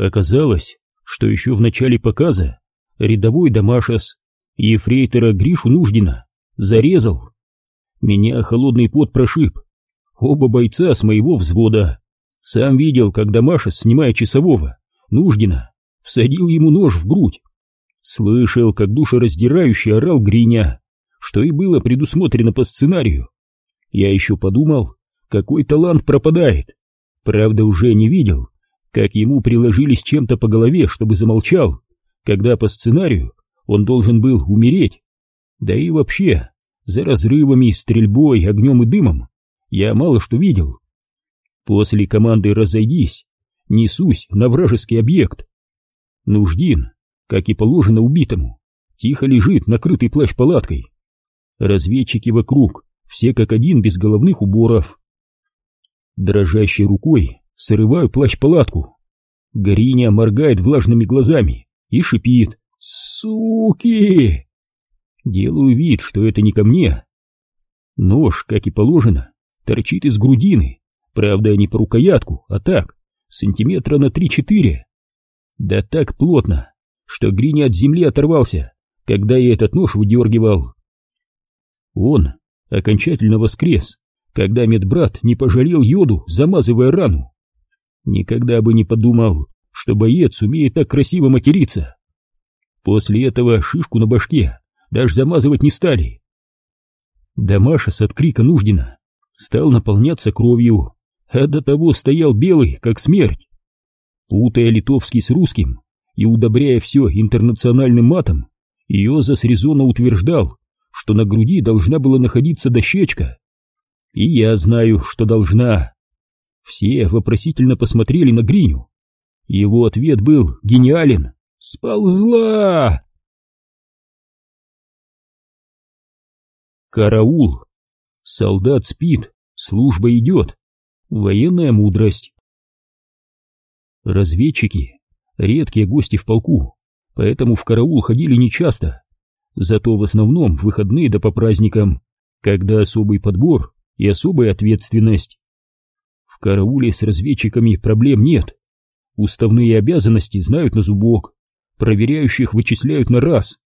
Оказалось, что еще в начале показа рядовой Дамашес ефрейтора Гришу Нуждина зарезал. Меня холодный пот прошиб. Оба бойца с моего взвода. Сам видел, как Дамашес, снимая часового, Нуждина, всадил ему нож в грудь. Слышал, как душераздирающе орал Гриня, что и было предусмотрено по сценарию. Я еще подумал, какой талант пропадает. Правда, уже не видел, как ему приложились чем-то по голове, чтобы замолчал, когда по сценарию он должен был умереть. Да и вообще, за разрывами, стрельбой, огнем и дымом я мало что видел. После команды «разойдись» несусь на вражеский объект. Нуждин, как и положено убитому, тихо лежит накрытый плащ-палаткой. Разведчики вокруг, все как один без головных уборов. Дрожащей рукой срываю плащ-палатку. Гориня моргает влажными глазами и шипит «Суки!». Делаю вид, что это не ко мне. Нож, как и положено, торчит из грудины, правда не по рукоятку, а так, сантиметра на три-четыре. Да так плотно, что Гриня от земли оторвался, когда я этот нож выдергивал. Он окончательно воскрес, когда медбрат не пожалел йоду, замазывая рану. Никогда бы не подумал, что боец умеет так красиво материться. После этого шишку на башке даже замазывать не стали. Дамаша с крика Нуждина стал наполняться кровью, а до того стоял белый, как смерть. Путая литовский с русским и удобряя все интернациональным матом, Иозас резонно утверждал, что на груди должна была находиться дощечка. И я знаю, что должна. Все вопросительно посмотрели на Гриню. Его ответ был гениален. «Сползла!» Караул. Солдат спит, служба идет. Военная мудрость. Разведчики — редкие гости в полку, поэтому в караул ходили нечасто. Зато в основном в выходные да по праздникам, когда особый подбор и особая ответственность. Карауле с разведчиками проблем нет. Уставные обязанности знают на зубок, проверяющих вычисляют на раз,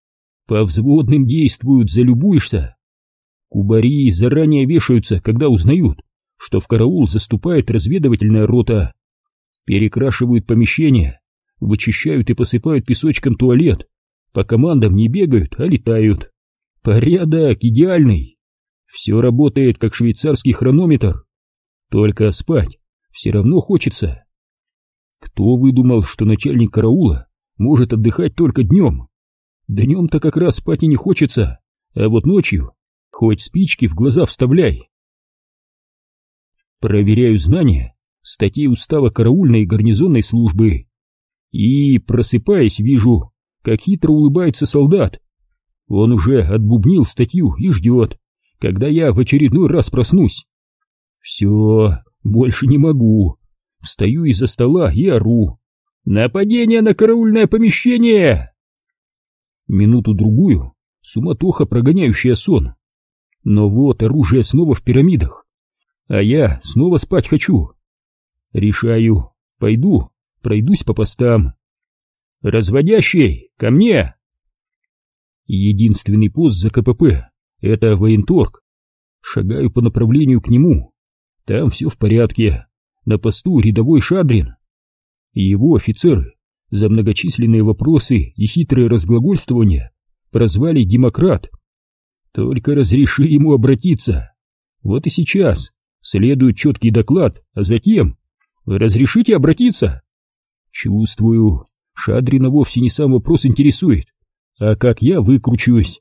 по взводным действуют, залюбуешься. Кубари заранее вешаются, когда узнают, что в караул заступает разведывательная рота. Перекрашивают помещения, вычищают и посыпают песочком туалет, по командам не бегают, а летают. Порядок идеальный. Все работает, как швейцарский хронометр. Только спать все равно хочется. Кто выдумал, что начальник караула может отдыхать только днем? Днем-то как раз спать и не хочется, а вот ночью хоть спички в глаза вставляй. Проверяю знания статей устава караульной и гарнизонной службы. И, просыпаясь, вижу, как хитро улыбается солдат. Он уже отбубнил статью и ждет, когда я в очередной раз проснусь. Все, больше не могу. Встаю из-за стола и ору. «Нападение на караульное помещение!» Минуту-другую суматоха, прогоняющая сон. Но вот оружие снова в пирамидах, а я снова спать хочу. Решаю, пойду, пройдусь по постам. «Разводящий, ко мне!» Единственный пост за КПП это военторг. Шагаю по направлению к нему. Там все в порядке. На посту рядовой Шадрин. Его офицеры за многочисленные вопросы и хитрые разглагольствования прозвали «демократ». Только разреши ему обратиться. Вот и сейчас следует четкий доклад, а затем «Разрешите обратиться?» Чувствую, Шадрина вовсе не сам вопрос интересует, а как я выкручусь.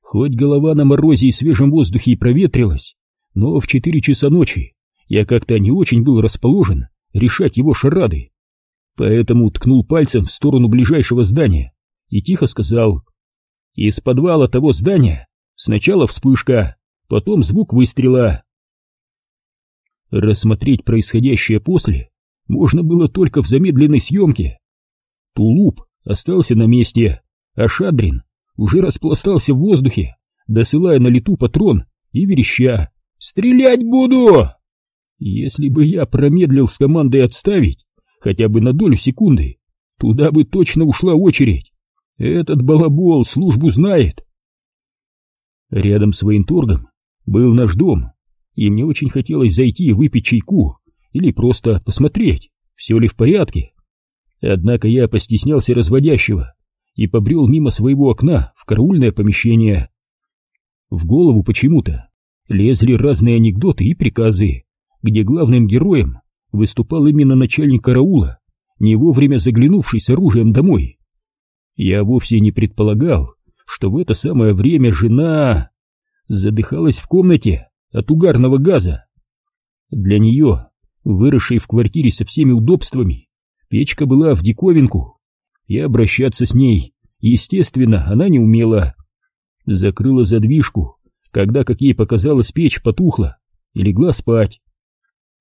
Хоть голова на морозе и свежем воздухе и проветрилась, но в четыре часа ночи я как-то не очень был расположен решать его шарады. Поэтому ткнул пальцем в сторону ближайшего здания и тихо сказал «Из подвала того здания сначала вспышка, потом звук выстрела». Рассмотреть происходящее после можно было только в замедленной съемке. Тулуп остался на месте, а Шадрин уже распластался в воздухе, досылая на лету патрон и вереща «Стрелять буду!». Если бы я промедлил с командой отставить, хотя бы на долю секунды, Туда бы точно ушла очередь. Этот балабол службу знает. Рядом с военторгом был наш дом, и мне очень хотелось зайти и выпить чайку или просто посмотреть, все ли в порядке. Однако я постеснялся разводящего и побрел мимо своего окна в караульное помещение. В голову почему-то лезли разные анекдоты и приказы, где главным героем выступал именно начальник караула, не вовремя заглянувший с оружием домой. Я вовсе не предполагал, что в это самое время жена задыхалась в комнате от угарного газа. Для нее, выросшей в квартире со всеми удобствами, печка была в диковинку, и обращаться с ней, естественно, она не умела. Закрыла задвижку, когда, как ей показалось, печь потухла, и легла спать.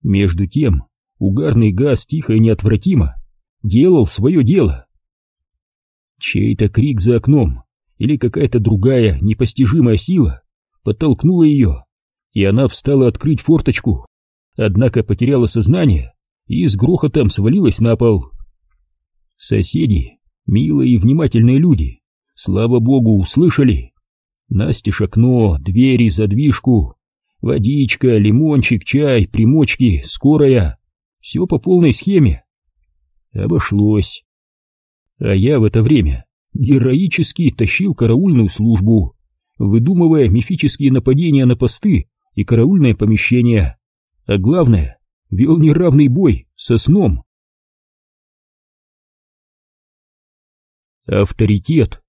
Между тем, угарный газ тихо и неотвратимо делал свое дело. Чей-то крик за окном или какая-то другая непостижимая сила подтолкнула ее, и она встала открыть форточку, однако потеряла сознание и с грохотом свалилась на пол. Соседи, милые и внимательные люди, слава богу, услышали. Настежь окно, двери, задвижку, водичка, лимончик, чай, примочки, скорая. Все по полной схеме. Обошлось. А я в это время героически тащил караульную службу, выдумывая мифические нападения на посты и караульное помещение. А главное, вел неравный бой со сном. Авторитет.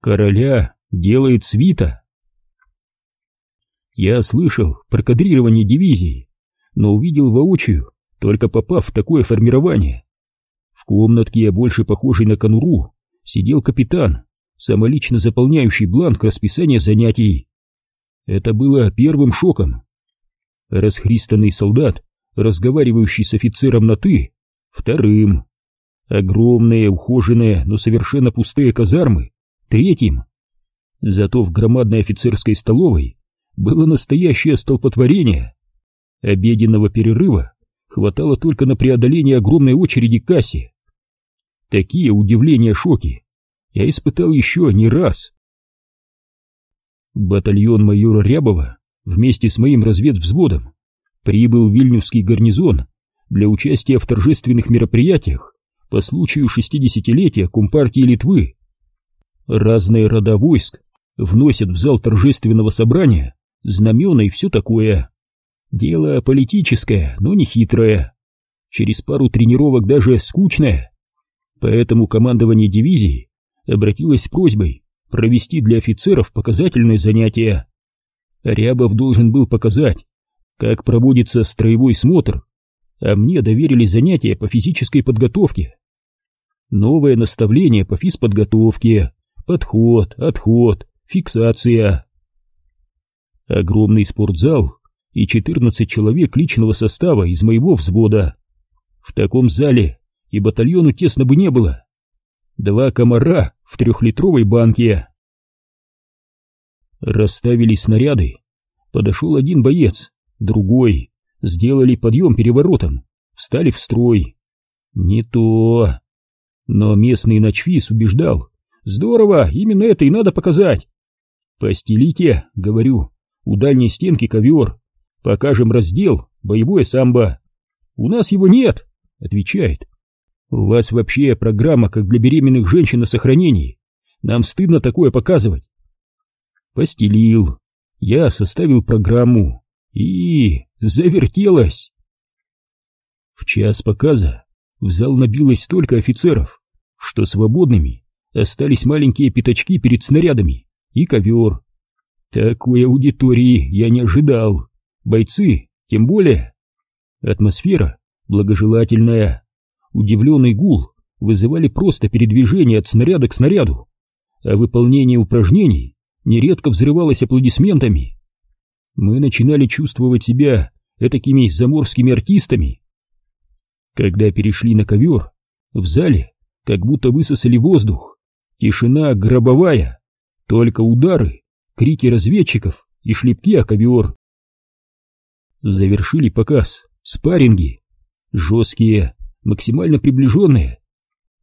Короля делает свита. Я слышал про кадрирование дивизии, но увидел воочию, только попав в такое формирование. В комнатке, больше похожей на конуру, сидел капитан, самолично заполняющий бланк расписания занятий. Это было первым шоком. Расхристанный солдат, разговаривающий с офицером на «ты», вторым. Огромные, ухоженные, но совершенно пустые казармы, третьим. Зато в громадной офицерской столовой было настоящее столпотворение. Обеденного перерыва хватало только на преодоление огромной очереди к. Такие удивления-шоки я испытал еще не раз. Батальон майора Рябова вместе с моим разведвзводом прибыл в Вильнюсский гарнизон для участия в торжественных мероприятиях по случаю шестидесятилетия Компартии Литвы. Разные рода войск вносят в зал торжественного собрания знамена и все такое. Дело политическое, но не хитрое. Через пару тренировок даже скучное. Поэтому командование дивизии обратилось с просьбой провести для офицеров показательные занятия. Рябов должен был показать, как проводится строевой смотр, а мне доверили занятия по физической подготовке. Новое наставление по физподготовке, подход, отход, фиксация. Огромный спортзал и 14 человек личного состава из моего взвода. В таком зале и батальону тесно бы не было. Два комара в трехлитровой банке. Расставили снаряды. Подошел один боец, другой. Сделали подъем переворотом, встали в строй. Не то. Но местный ночвис убеждал. Здорово, именно это и надо показать. Постелите, говорю, у дальней стенки ковер. Покажем раздел «Боевое самбо». «У нас его нет», — отвечает. «У вас вообще программа, как для беременных женщин на сохранении. Нам стыдно такое показывать». Постелил. Я составил программу. И завертелось. В час показа в зал набилось столько офицеров, что свободными остались маленькие пятачки перед снарядами и ковер. Такой аудитории я не ожидал. Бойцы, тем более. Атмосфера благожелательная. Удивленный гул вызывали просто передвижение от снаряда к снаряду, а выполнение упражнений нередко взрывалось аплодисментами. Мы начинали чувствовать себя этакими заморскими артистами. Когда перешли на ковер, в зале как будто высосали воздух. Тишина гробовая, только удары, крики разведчиков и шлепки о ковер. Завершили показ спарринги, жесткие, максимально приближенные,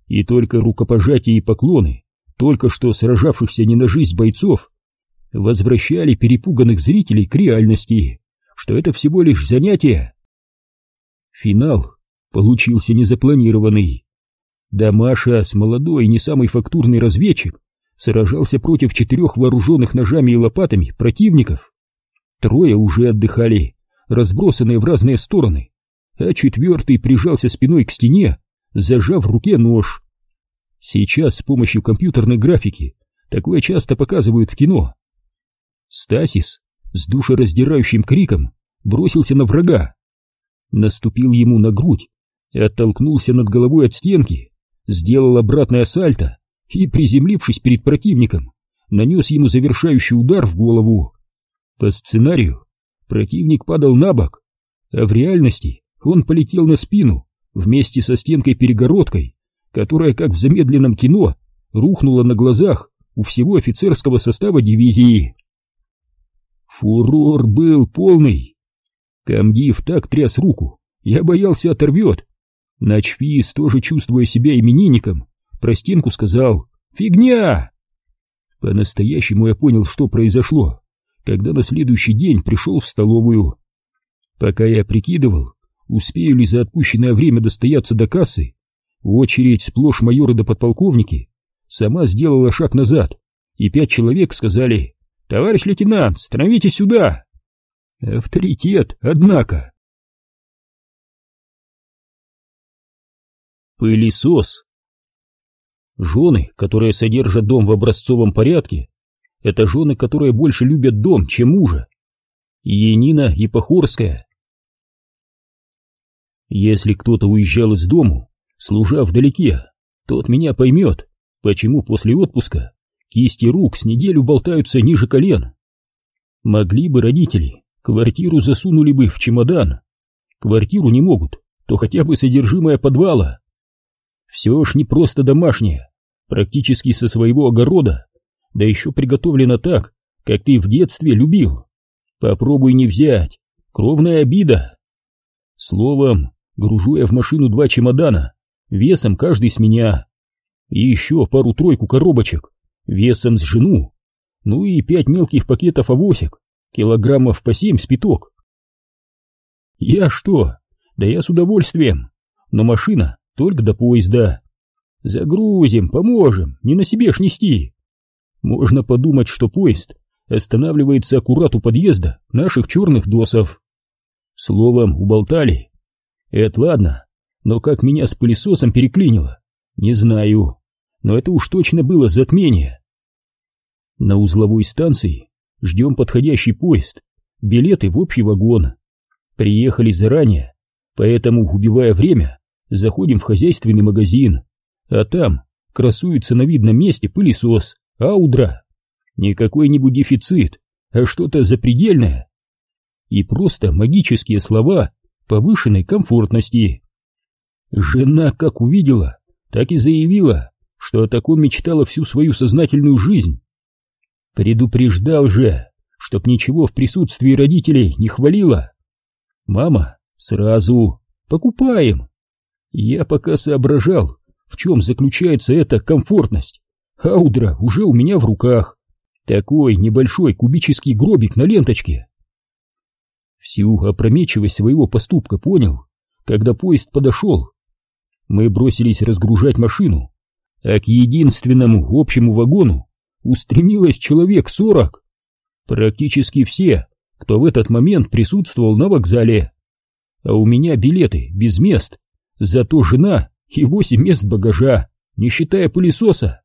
И только рукопожатия и поклоны только что сражавшихся не на жизнь бойцов возвращали перепуганных зрителей к реальности, что это всего лишь занятие. Финал получился незапланированный. Дамаша с молодой, не самый фактурный разведчик сражался против четырех вооруженных ножами и лопатами противников. Трое уже отдыхали, разбросанные в разные стороны, а четвертый прижался спиной к стене, зажав в руке нож. Сейчас с помощью компьютерной графики такое часто показывают в кино. Стасис с душераздирающим криком бросился на врага, наступил ему на грудь и оттолкнулся над головой от стенки, сделал обратное сальто и, приземлившись перед противником, нанес ему завершающий удар в голову. По сценарию противник падал на бок, а в реальности он полетел на спину вместе со стенкой-перегородкой, которая, как в замедленном кино, рухнула на глазах у всего офицерского состава дивизии. Фурор был полный. Камдив так тряс руку, я боялся оторвет. Начфис, тоже чувствуя себя именинником, про стенку сказал «Фигня!». По-настоящему я понял, что произошло, когда на следующий день пришел в столовую. Пока я прикидывал, успею ли за отпущенное время достояться до кассы, очередь сплошь майоры да подполковники сама сделала шаг назад, и пять человек сказали «Товарищ лейтенант, становитесь сюда!» Авторитет, однако. Пылесос. Жены, которые содержат дом в образцовом порядке, это жены, которые больше любят дом, чем мужа. Енина и Похорская. Если кто-то уезжал из дому, служа вдалеке, тот меня поймет, почему после отпуска кисти рук с неделю болтаются ниже колен. Могли бы родители, квартиру засунули бы в чемодан. Квартиру не могут, то хотя бы содержимое подвала. Все ж не просто домашнее, практически со своего огорода, да еще приготовлено так, как ты в детстве любил. Попробуй не взять, кровная обида. Словом, гружу я в машину два чемодана, весом каждый с меня, и еще пару-тройку коробочек, весом с жену, ну и пять мелких пакетов авосик, килограммов по семь спиток. Я что? Да я с удовольствием, но машина только до поезда. Загрузим, поможем, не на себе ж нести. Можно подумать, что поезд останавливается аккурат у подъезда наших черных досов. Словом, уболтали. Это ладно, но как меня с пылесосом переклинило, не знаю. Но это уж точно было затмение. На узловой станции ждем подходящий поезд, билеты в общий вагон. Приехали заранее, поэтому, убивая время, Заходим в хозяйственный магазин, а там красуется на видном месте пылесос, аудра. Не какой-нибудь дефицит, а что-то запредельное. И просто магические слова повышенной комфортности. Жена как увидела, так и заявила, что о таком мечтала всю свою сознательную жизнь. Предупреждал же, чтоб ничего в присутствии родителей не хвалила. Мама сразу покупаем. Я пока соображал, в чем заключается эта комфортность. Аудра уже у меня в руках. Такой небольшой кубический гробик на ленточке. Всю опрометчивость своего поступка понял, когда поезд подошел. Мы бросились разгружать машину, а к единственному общему вагону устремилось человек сорок. Практически все, кто в этот момент присутствовал на вокзале. А у меня билеты без мест. Зато жена и восемь мест багажа, не считая пылесоса.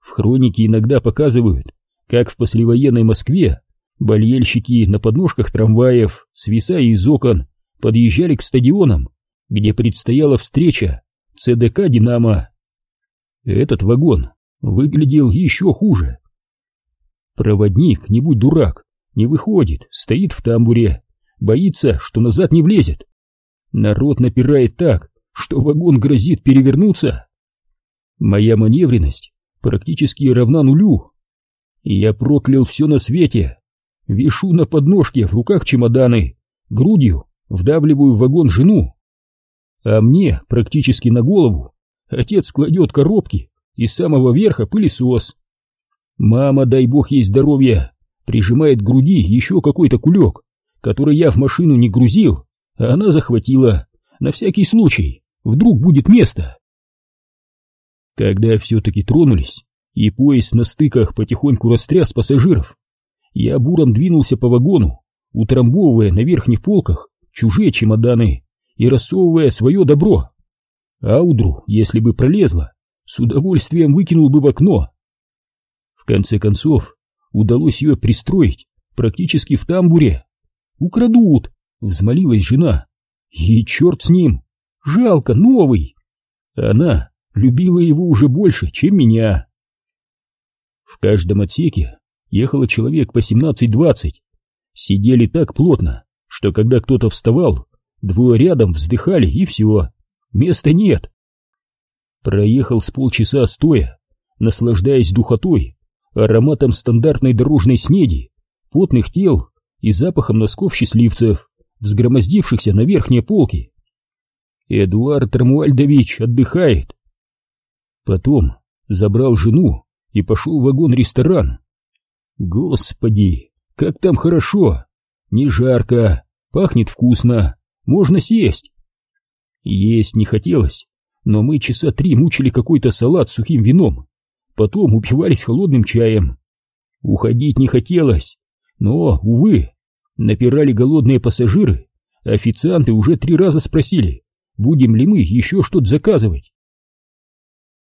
В хронике иногда показывают, как в послевоенной Москве болельщики на подножках трамваев, свисая из окон, подъезжали к стадионам, где предстояла встреча ЦДК «Динамо». Этот вагон выглядел еще хуже. Проводник, не будь дурак, не выходит, стоит в тамбуре, боится, что назад не влезет. Народ напирает так, что вагон грозит перевернуться. Моя маневренность практически равна нулю. И я проклял все на свете. Вишу на подножке, в руках чемоданы, грудью вдавливаю в вагон жену. А мне практически на голову Отец кладет коробки, из самого верха пылесос. Мама, дай бог ей здоровья, прижимает к груди еще какой-то кулек, который я в машину не грузил, а она захватила, на всякий случай, вдруг будет место. Когда все-таки тронулись, и поезд на стыках потихоньку растряс пассажиров, я буром двинулся по вагону, утрамбовывая на верхних полках чужие чемоданы и рассовывая свое добро. Аудру, если бы пролезла, с удовольствием выкинул бы в окно. В конце концов, удалось ее пристроить практически в тамбуре. «Украдут!» — взмолилась жена. «И черт с ним! Жалко, новый!» Она любила его уже больше, чем меня. В каждом отсеке ехало человек по 17-20. Сидели так плотно, что когда кто-то вставал, двое рядом вздыхали и все, места нет. Проехал с полчаса стоя, наслаждаясь духотой, ароматом стандартной дорожной снеди, потных тел и запахом носков счастливцев, взгромоздившихся на верхние полки. Эдуард Рамуальдович отдыхает. Потом забрал жену и пошел в вагон-ресторан. Господи, как там хорошо! Не жарко, пахнет вкусно, можно сесть. Есть не хотелось, но мы часа три мучили какой-то салат с сухим вином, потом упивались холодным чаем. Уходить не хотелось, но, увы, напирали голодные пассажиры, официанты уже три раза спросили, будем ли мы еще что-то заказывать.